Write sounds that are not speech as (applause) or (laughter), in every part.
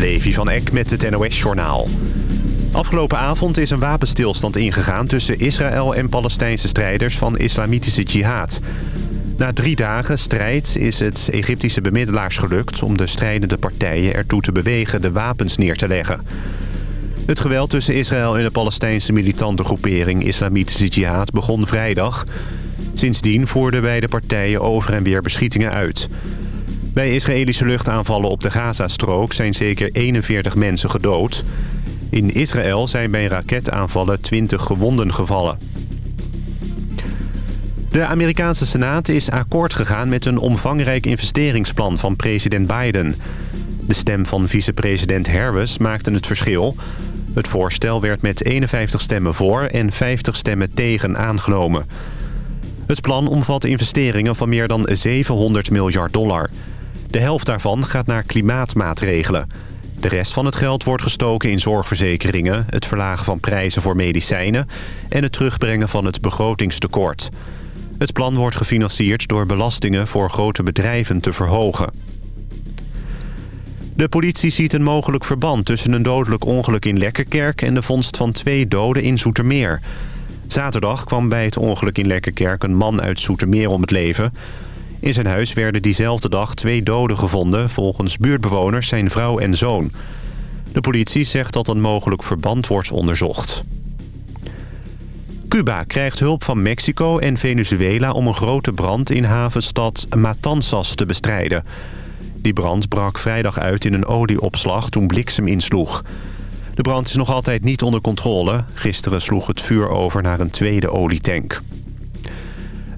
Levi van Eck met het NOS-journaal. Afgelopen avond is een wapenstilstand ingegaan tussen Israël en Palestijnse strijders van Islamitische Jihad. Na drie dagen strijd is het Egyptische bemiddelaars gelukt om de strijdende partijen ertoe te bewegen de wapens neer te leggen. Het geweld tussen Israël en de Palestijnse militante groepering Islamitische Jihad begon vrijdag. Sindsdien voerden beide partijen over en weer beschietingen uit. Bij Israëlische luchtaanvallen op de Gazastrook zijn zeker 41 mensen gedood. In Israël zijn bij raketaanvallen 20 gewonden gevallen. De Amerikaanse Senaat is akkoord gegaan met een omvangrijk investeringsplan van president Biden. De stem van vicepresident Harris maakte het verschil. Het voorstel werd met 51 stemmen voor en 50 stemmen tegen aangenomen. Het plan omvat investeringen van meer dan 700 miljard dollar. De helft daarvan gaat naar klimaatmaatregelen. De rest van het geld wordt gestoken in zorgverzekeringen... het verlagen van prijzen voor medicijnen... en het terugbrengen van het begrotingstekort. Het plan wordt gefinancierd door belastingen voor grote bedrijven te verhogen. De politie ziet een mogelijk verband tussen een dodelijk ongeluk in Lekkerkerk... en de vondst van twee doden in Zoetermeer. Zaterdag kwam bij het ongeluk in Lekkerkerk een man uit Zoetermeer om het leven... In zijn huis werden diezelfde dag twee doden gevonden... volgens buurtbewoners zijn vrouw en zoon. De politie zegt dat een mogelijk verband wordt onderzocht. Cuba krijgt hulp van Mexico en Venezuela... om een grote brand in havenstad Matanzas te bestrijden. Die brand brak vrijdag uit in een olieopslag toen bliksem insloeg. De brand is nog altijd niet onder controle. Gisteren sloeg het vuur over naar een tweede olietank.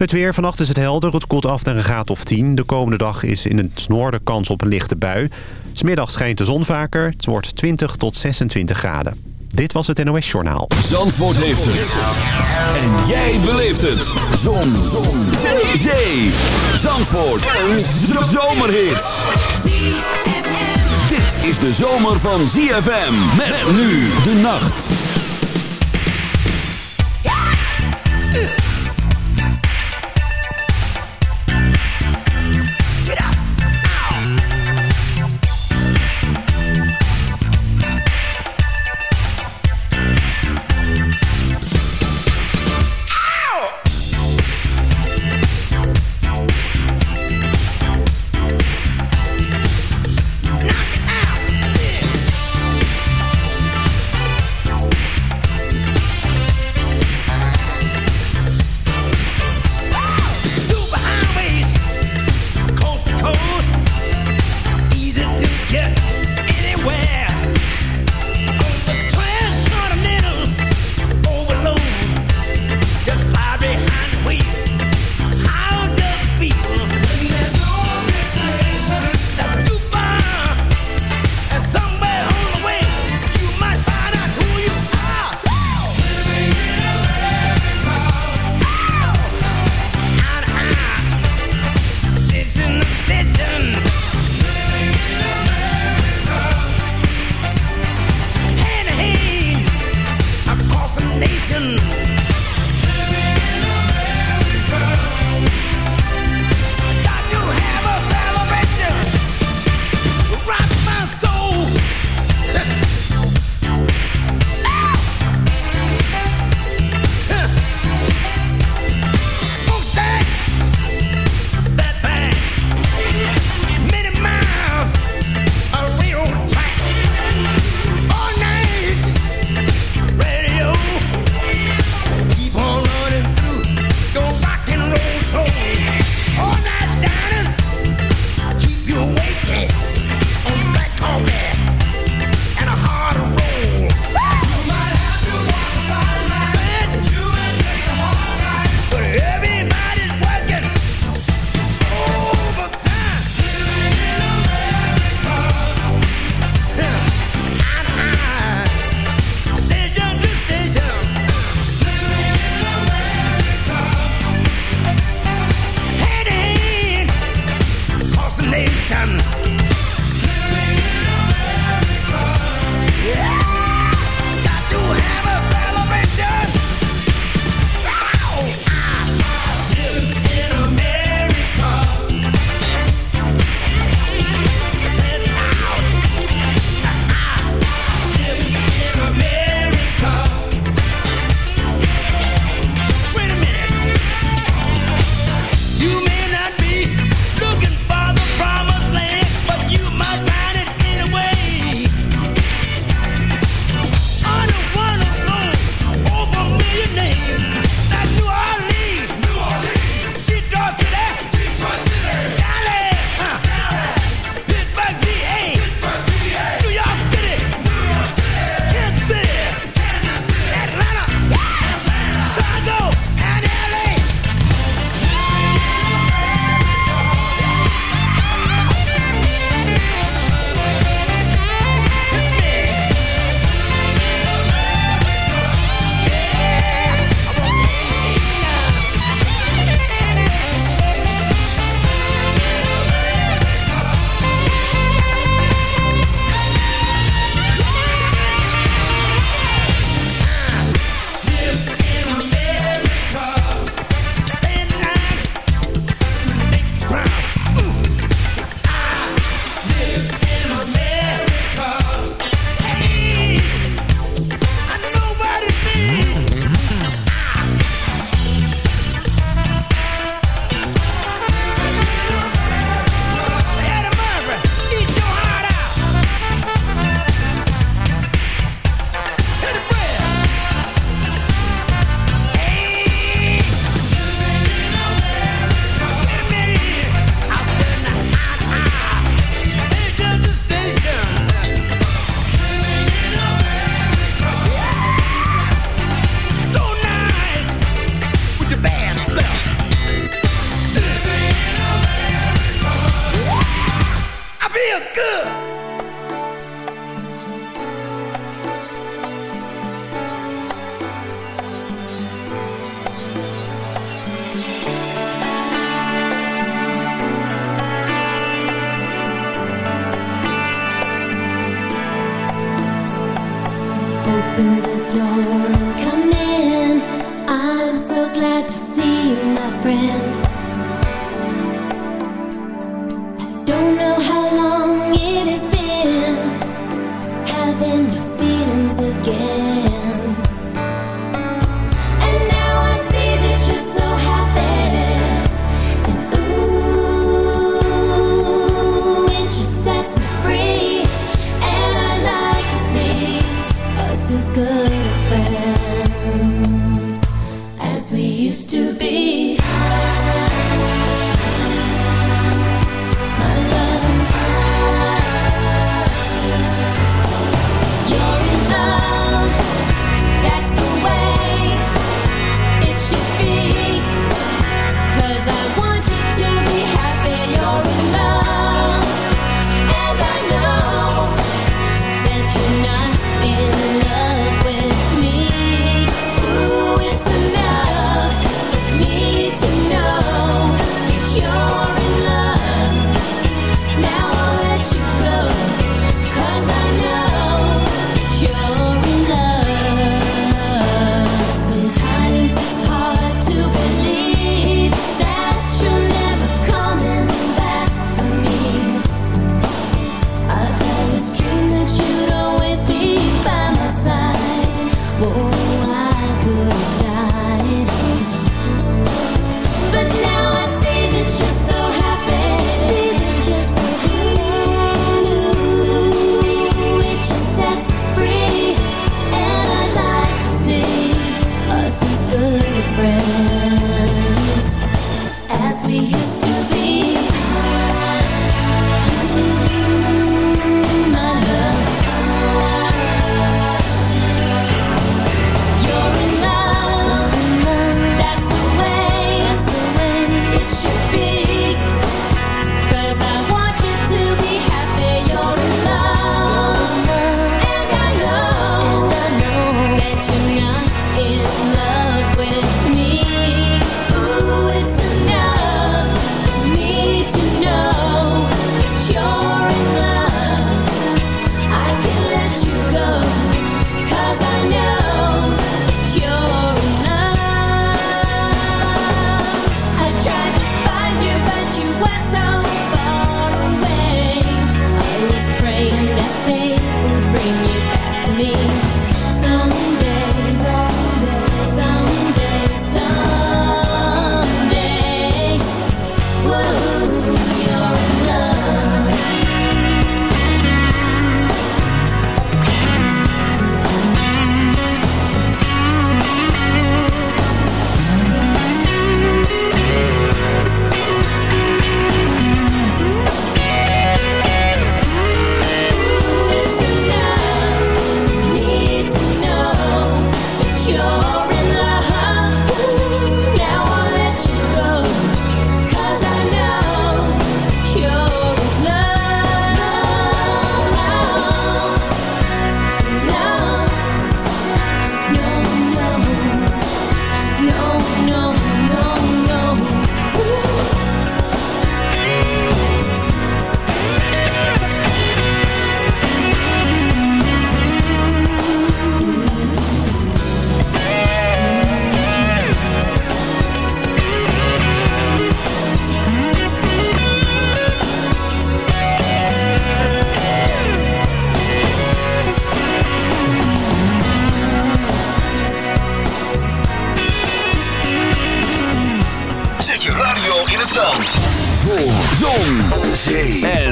Het weer, vannacht is het helder. Het koelt af naar een graad of 10. De komende dag is in het noorden kans op een lichte bui. Smiddag schijnt de zon vaker. Het wordt 20 tot 26 graden. Dit was het NOS Journaal. Zandvoort heeft het. En jij beleeft het. Zon. zon. Zee. Zee. Zandvoort. Een zomerhit. Dit is de zomer van ZFM. Met nu de nacht.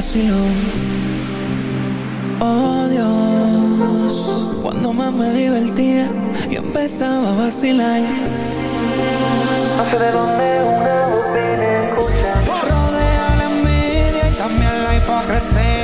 Estaba en un vacilón me divertía y empezaba a vacilar. No sé de dónde una voz viene escucha. Rodea la envidia y también la hipocresía.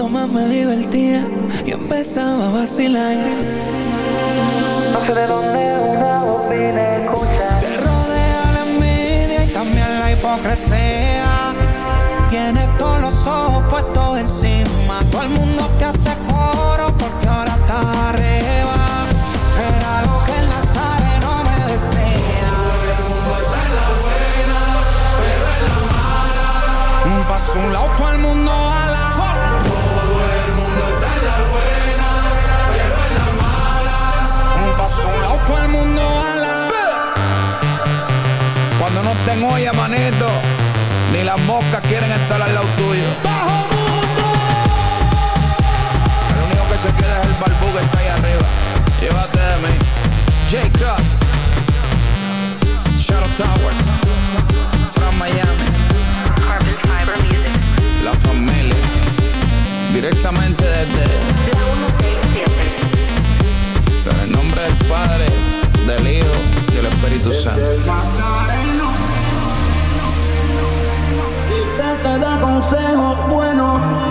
cuando más me divertía, yo empezaba a vacilar. No sé de dónde una voz viene escucha. Te rodea la envidia y también la hipocresía. Tienes todos los ojos puestos encima. Todo el mundo te hace coro porque ahora estás arriba. Era lo que el Nazareno me decía. Un paso a un lado, todo el mundo mala. Un paso a un lado, todo el mundo a la Cuando no estén olla, manito, ni las moscas quieren estar al lado tuyo. ¡Bajo mundo! El único que se queda es el barbú que está ahí arriba. Llévate de mí. J. Cross. Shadow Towers. From Miami. Carbon Fiber Music. La familia. Directamente desde. Nombre del Padre, del Hijo y del Espíritu Santo. te da consejos buenos.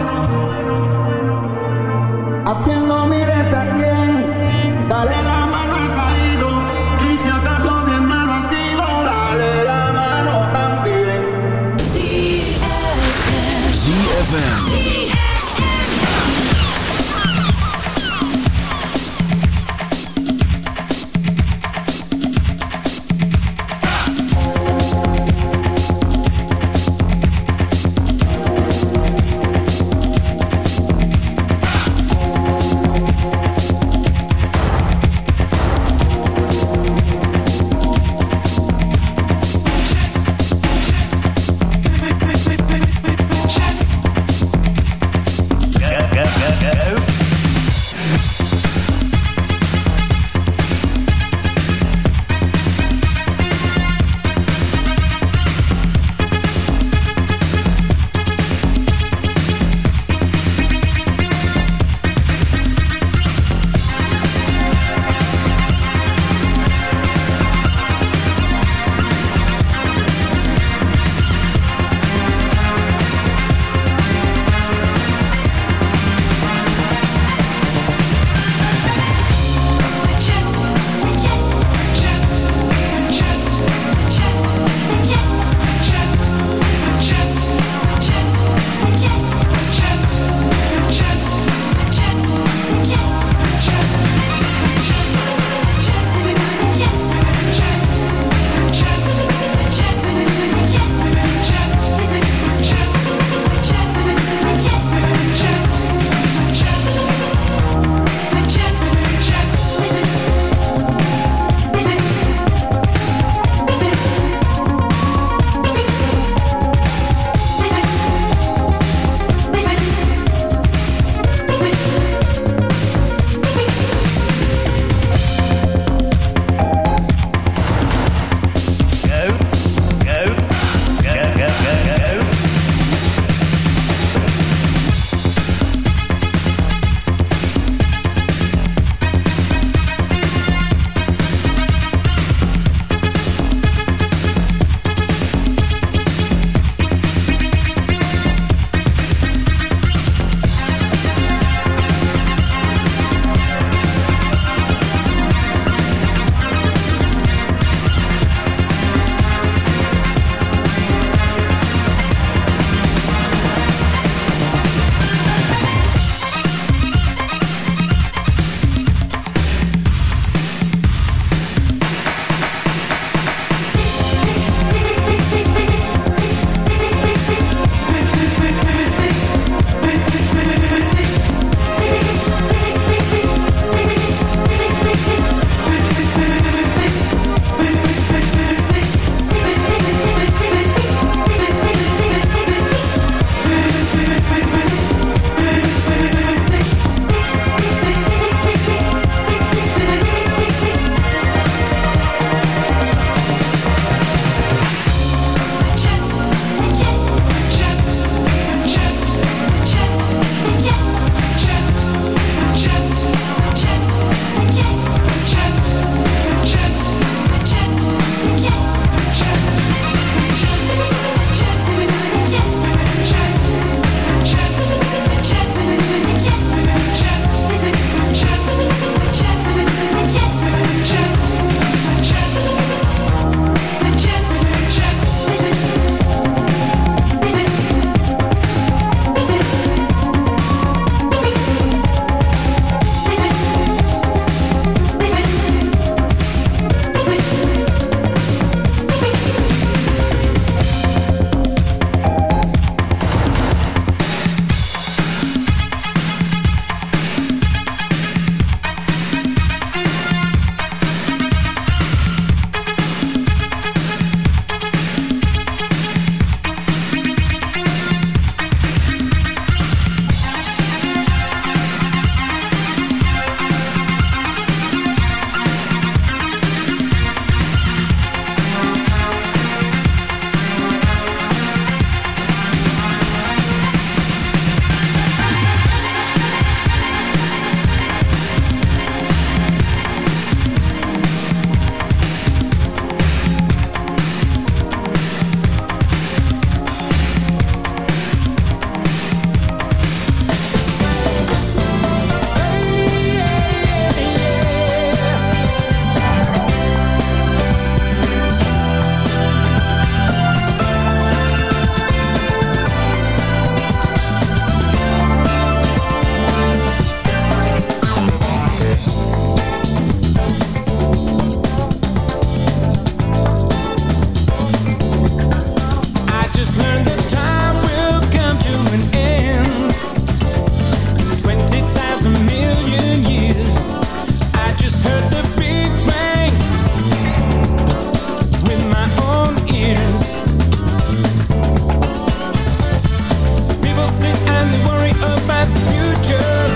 and they worry about the future.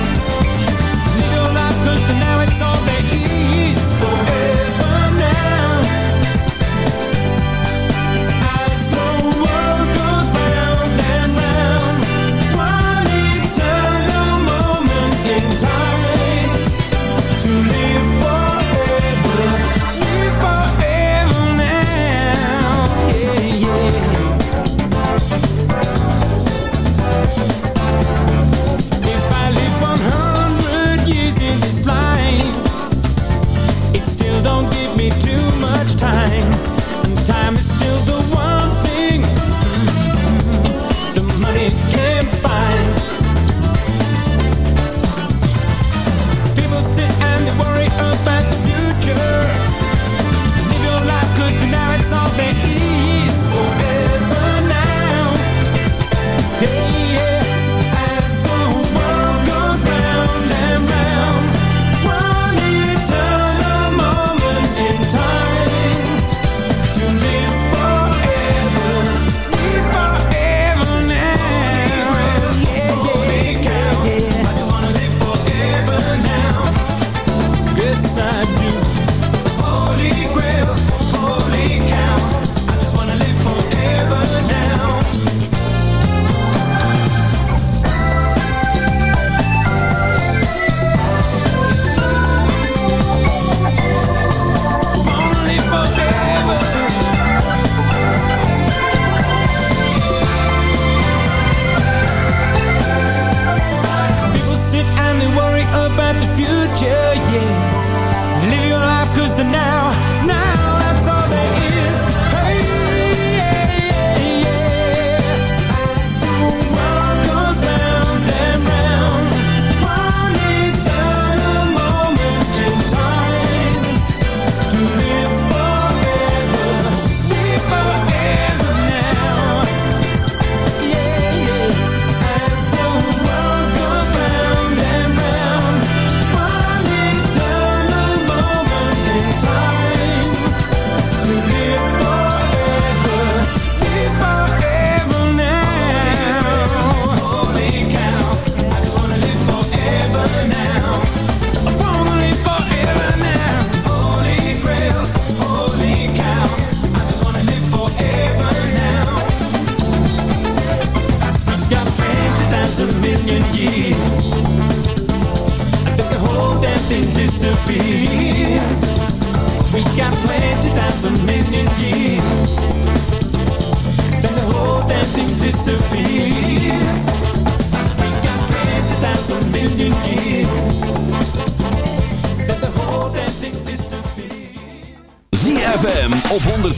Live your life 'cause cause now it's all there.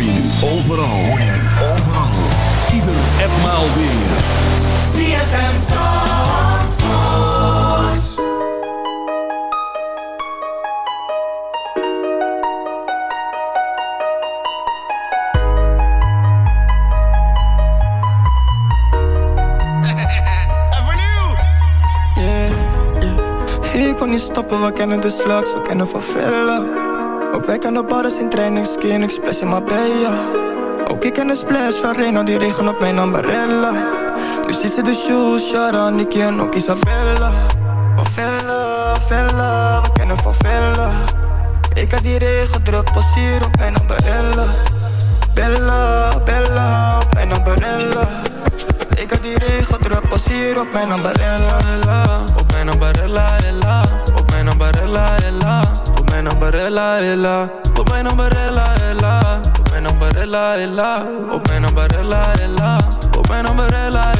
Hoor je nu overal. Hoor je nu overal. Ieder en maal weer. ZFM Zandvoort. (laughs) Yeah, yeah. Ik kon niet stoppen, we kennen de slugs, we kennen van villa. Ook wij kennen bars in training, skin, ik splash in Marbella. Ook ik ken de splash van Reno, die regen op mijn ambarella. Nu ziet ze de shoes, Shara, Nicky en ook Isabella. Van villa, villa, we kennen van villa. Ik had die regen druk, pas hier op mijn ambarella. Bella, Bella, op mijn ambarella. Ik had die regen druk, pas hier op mijn ambarella. Op mijn ambarella, ella. Op mijn ambarella, ella. Mijn ambarella, ella. Op mijn ambarella, ella. Op mijn ambarella, ella. Op mijn ambarella, ella. Op mijn ambarella, ella.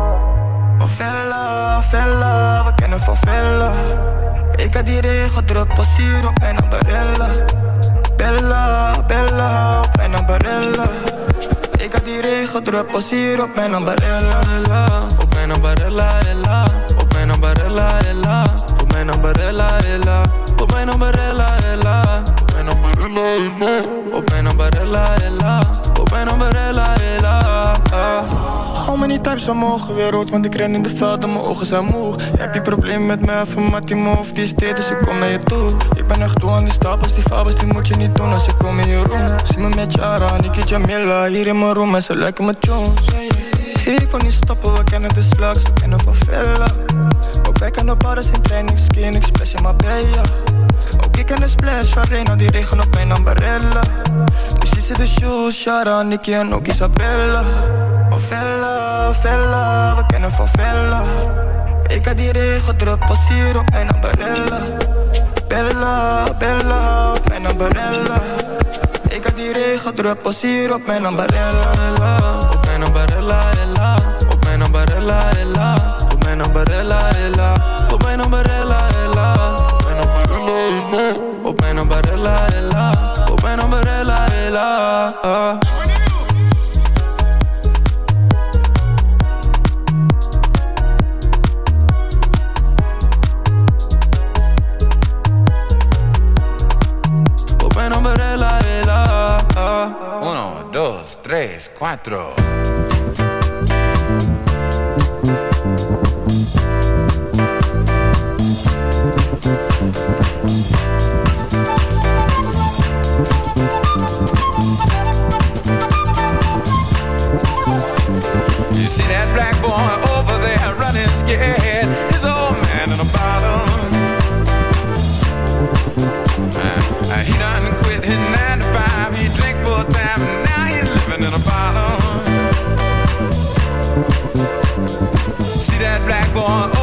Van Vella, Vella, we kennen van Vella. Ik had die regen druk, pas op mijn ambarella. Bella, Bella, op mijn ambarella. Ik had die regen druk, pas hier op mijn ambarella. Op mijn ambarella, ella. Op mijn ambarella, Thuis, mogen weer rood, want ik ren in de velden, mijn ogen zijn moe. Heb je probleem met mij, maar die move, die is dit, dus ik naar je toe. Ik ben echt toe aan die stapels, die fabels, die moet je niet doen als ik kom in je room. Zie me met Jara, Niki Jamila, hier in mijn room en ze lijken me Jones. Ik kon niet stoppen, we kennen de slugs, we kennen van Villa. Ook wij kennen bars in training, skin, splash in Marbella. Ook ik ken de splash van Reno, die regen op mijn ambarella. Ziet ze de shoes, Shara, Nicky en ook Isabella. Oh fella, Vella, we kennen van fella. Ik had die regen druk, pas hier op mijn ambarella Bella, Bella, op mijn ambarella Ik had die regen druk, pas hier op mijn ambarella Ella, op mijn ambarella, Ella. Op mijn ambarella, Ella. Op mijn ambarella, Ella. Op mijn ambarella, Ella. Op mijn ambarella, Ella. Op mijn ambarella, Ella. Op mijn ambarella, Ella. Four. living in a bottle. See that black boy? Oh,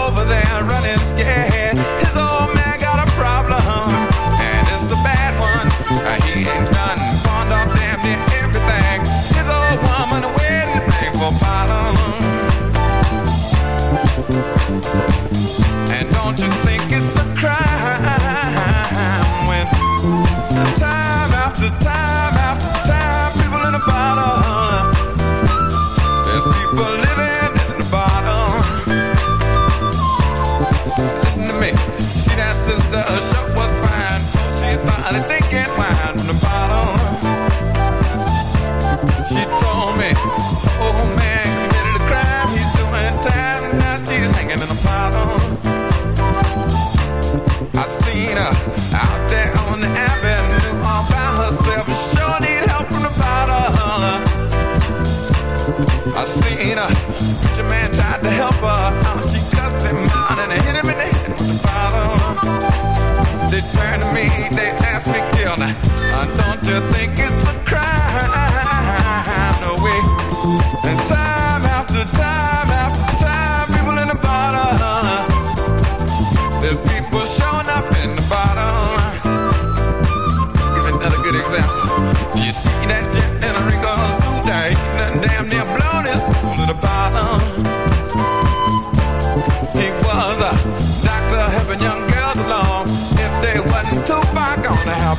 Don't you think it's a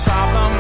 problem.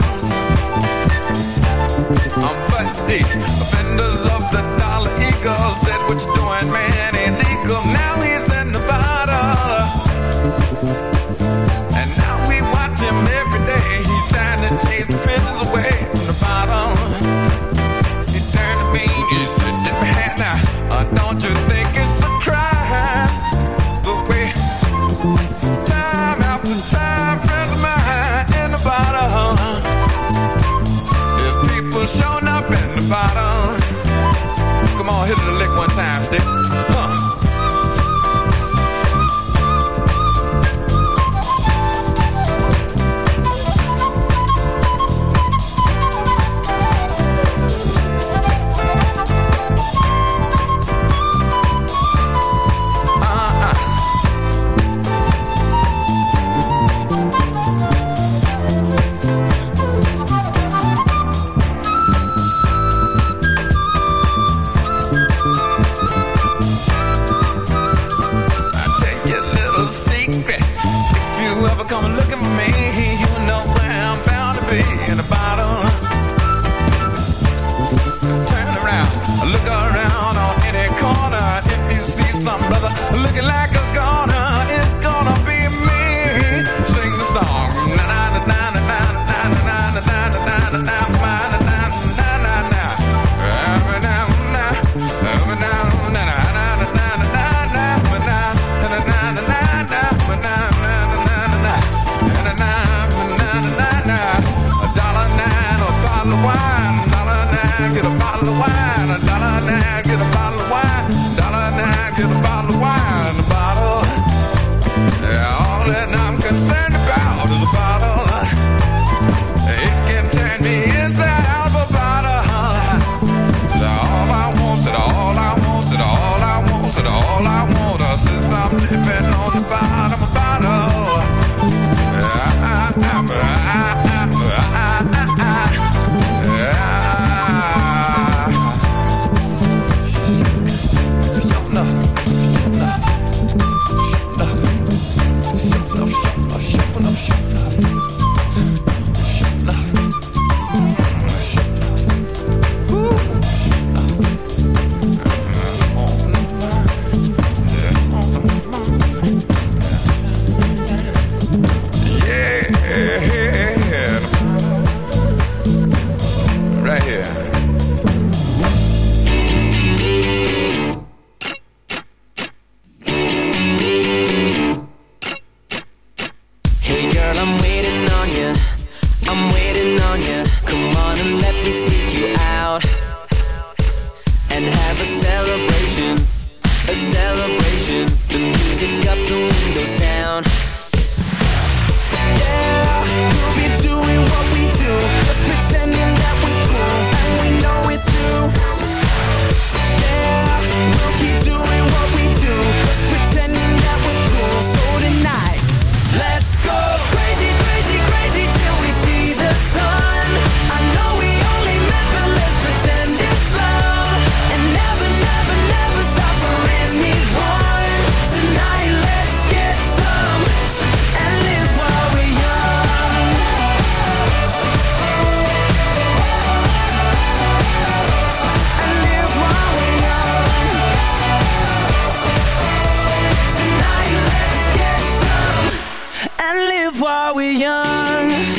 live while we're young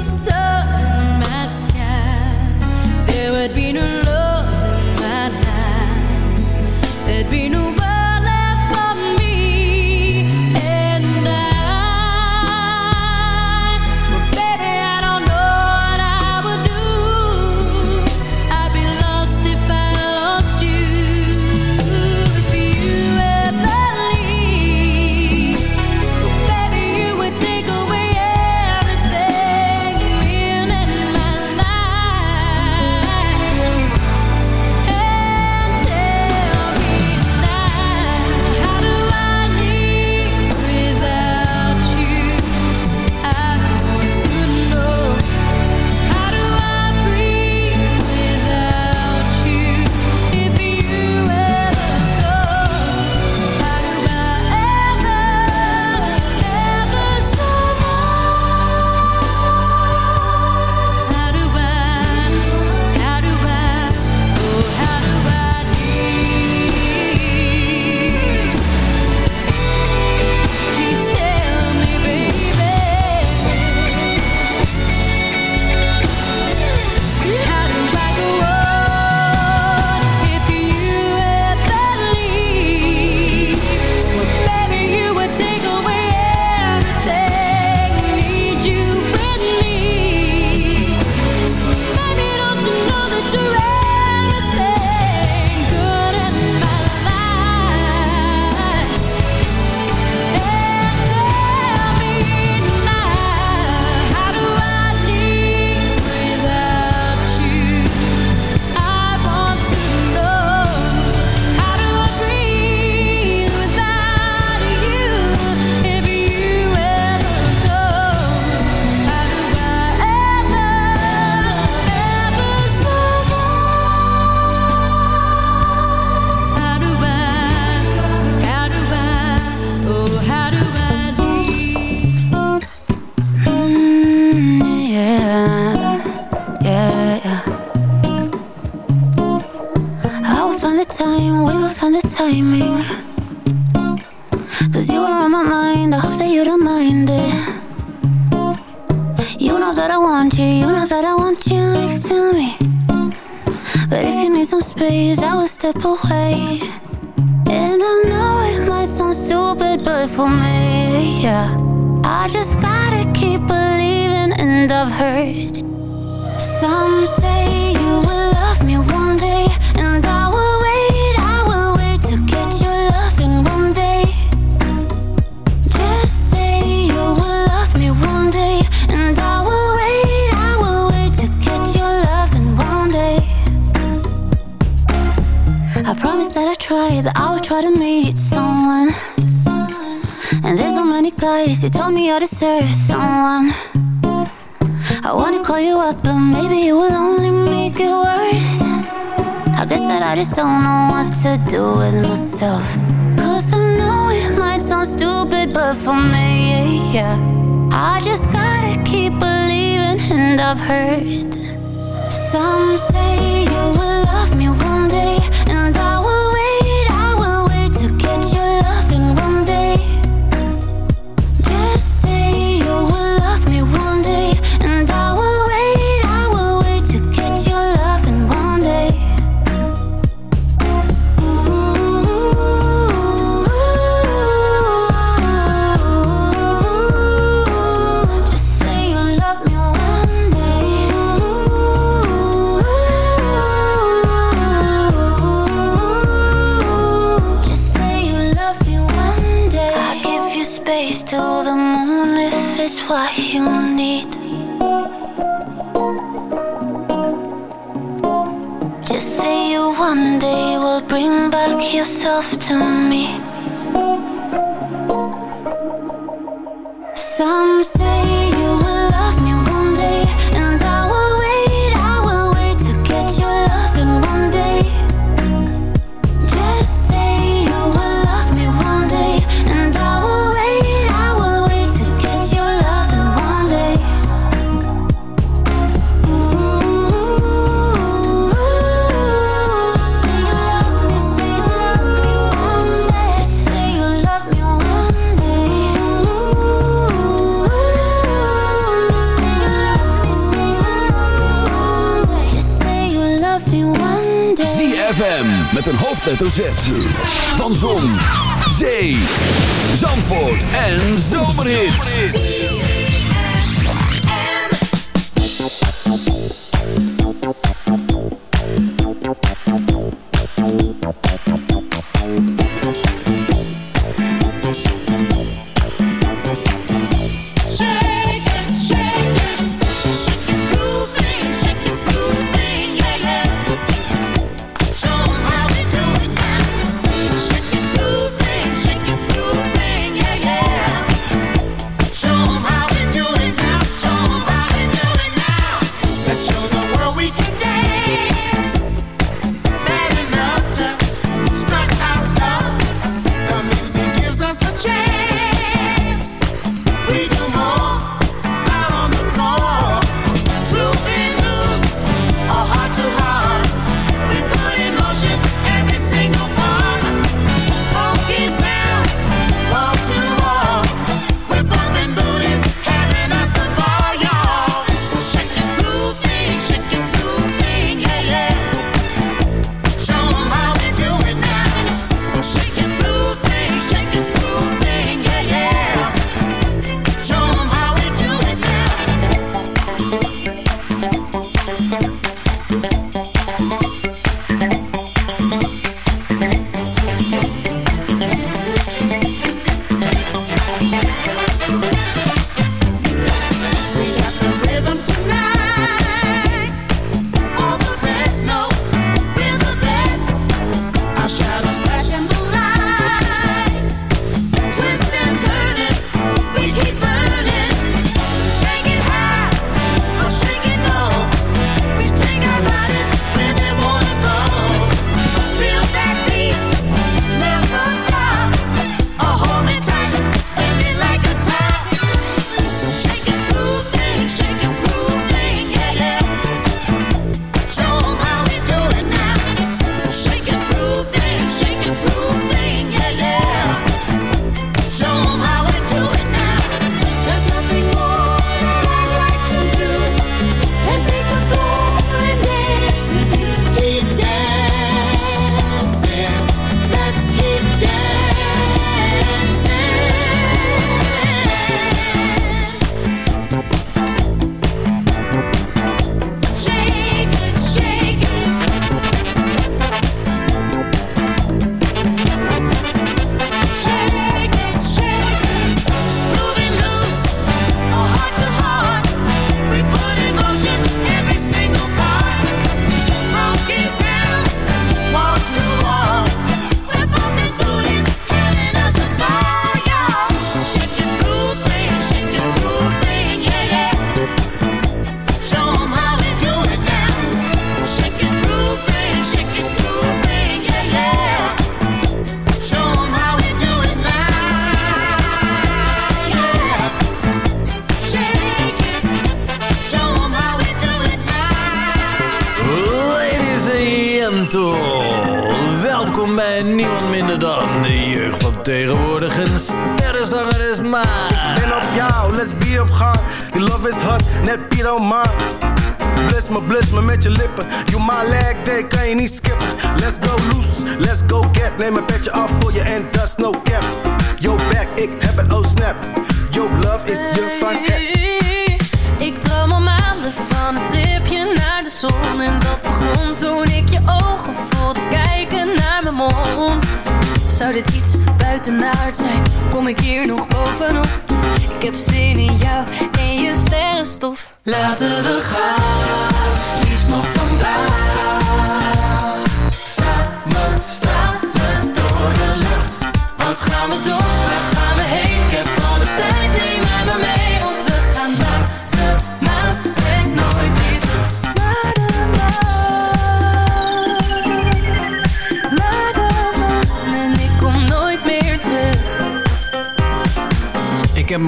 so hoofdletter Z.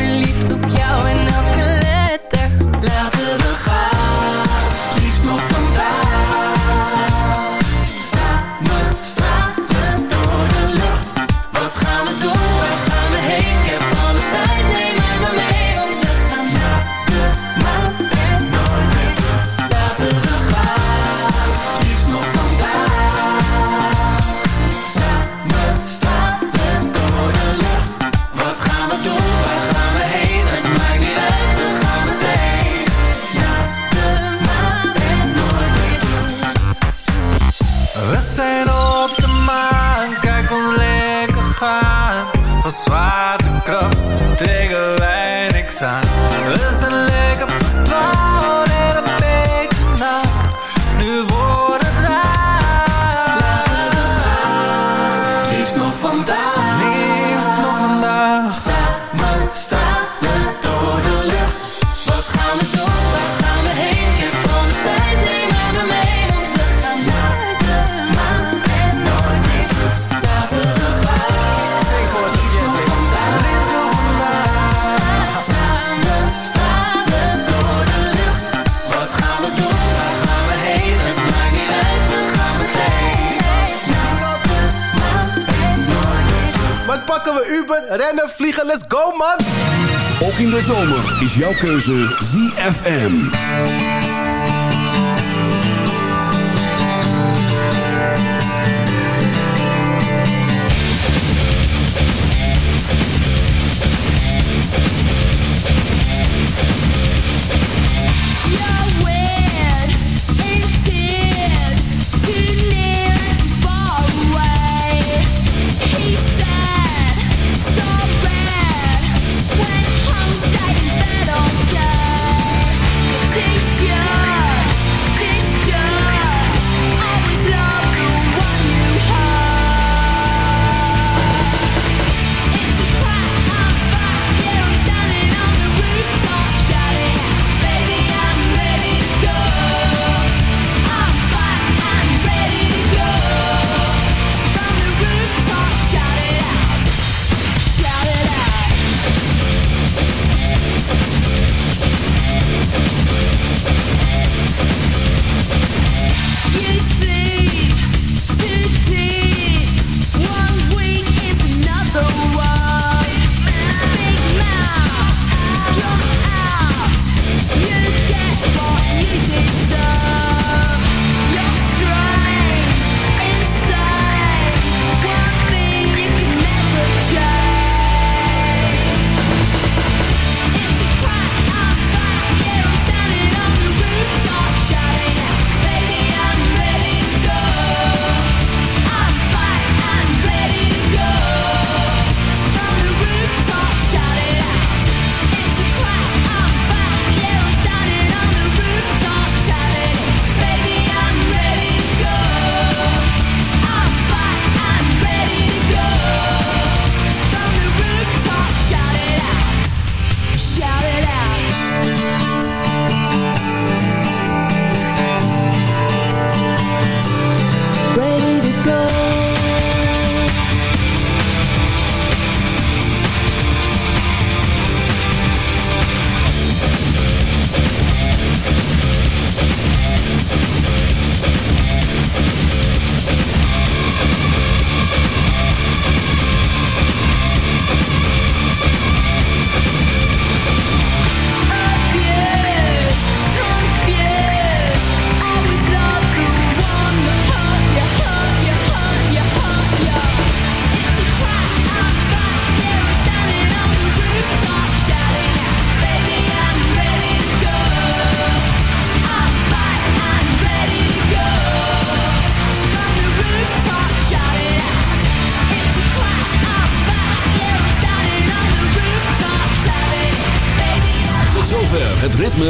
verliefd op jou en elke let's go man! Ook in de zomer is jouw keuze ZFM.